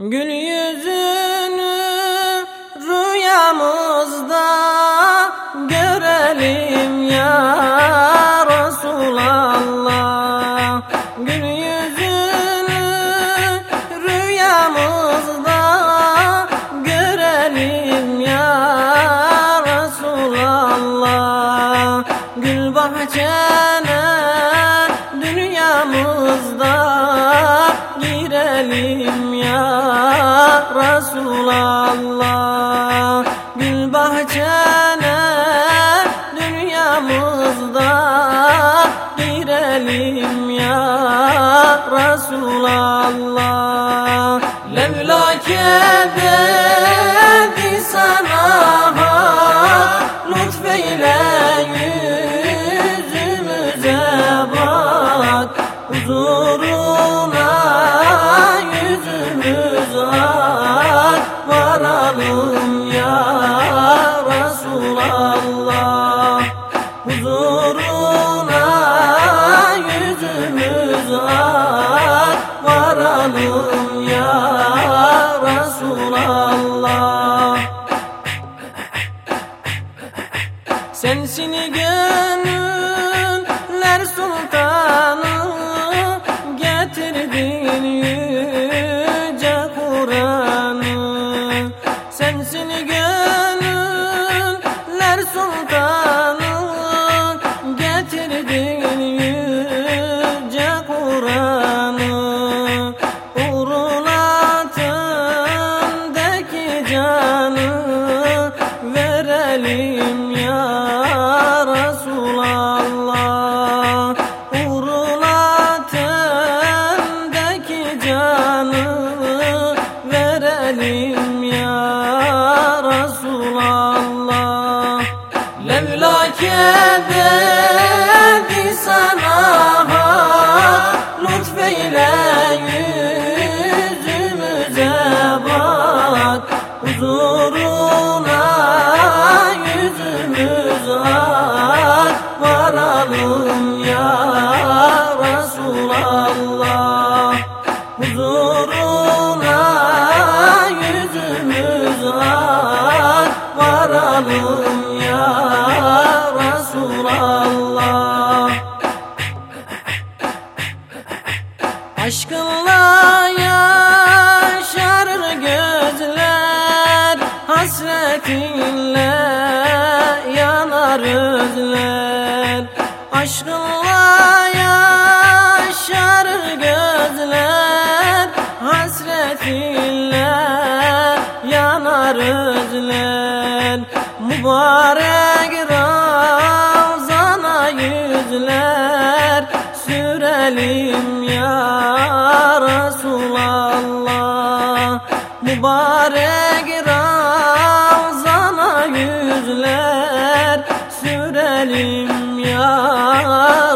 Gül yüzünü rüyamızda görelim ya Resulallah. Gül yüzünü rüyamızda görelim ya Resulallah. Gül bahçene dünyamızda girelim Resulallah. Gül bahçene dünyamızda girelim ya Resulallah. Levlake dedi seni gel Hasretinle yanar özler. Aşkınla yaşarır gözler. Hasretinle yanar özler. Mübarek Ravzana yüzler. Sürelim ya Resulallah. Mübarek sürelim ya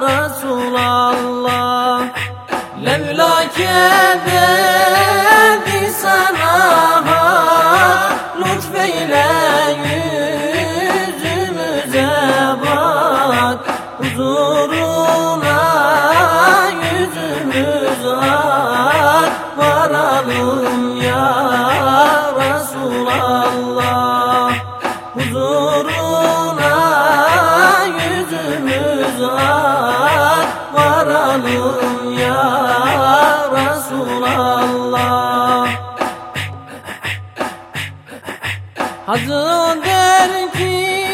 Resulallah. Levlake dedi sana lütfeyle yüzümüze bak. Huzuruna yüzümüz ak. Varalım ya varalım ya Resulallah. Hazırdır ki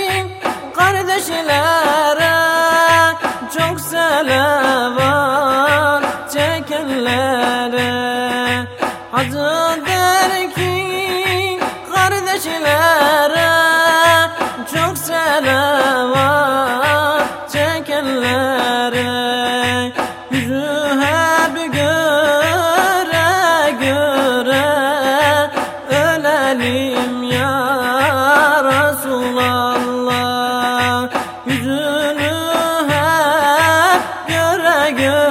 kardeşlere çok selavat çekenlere. Hazırdır ki kardeşlere I got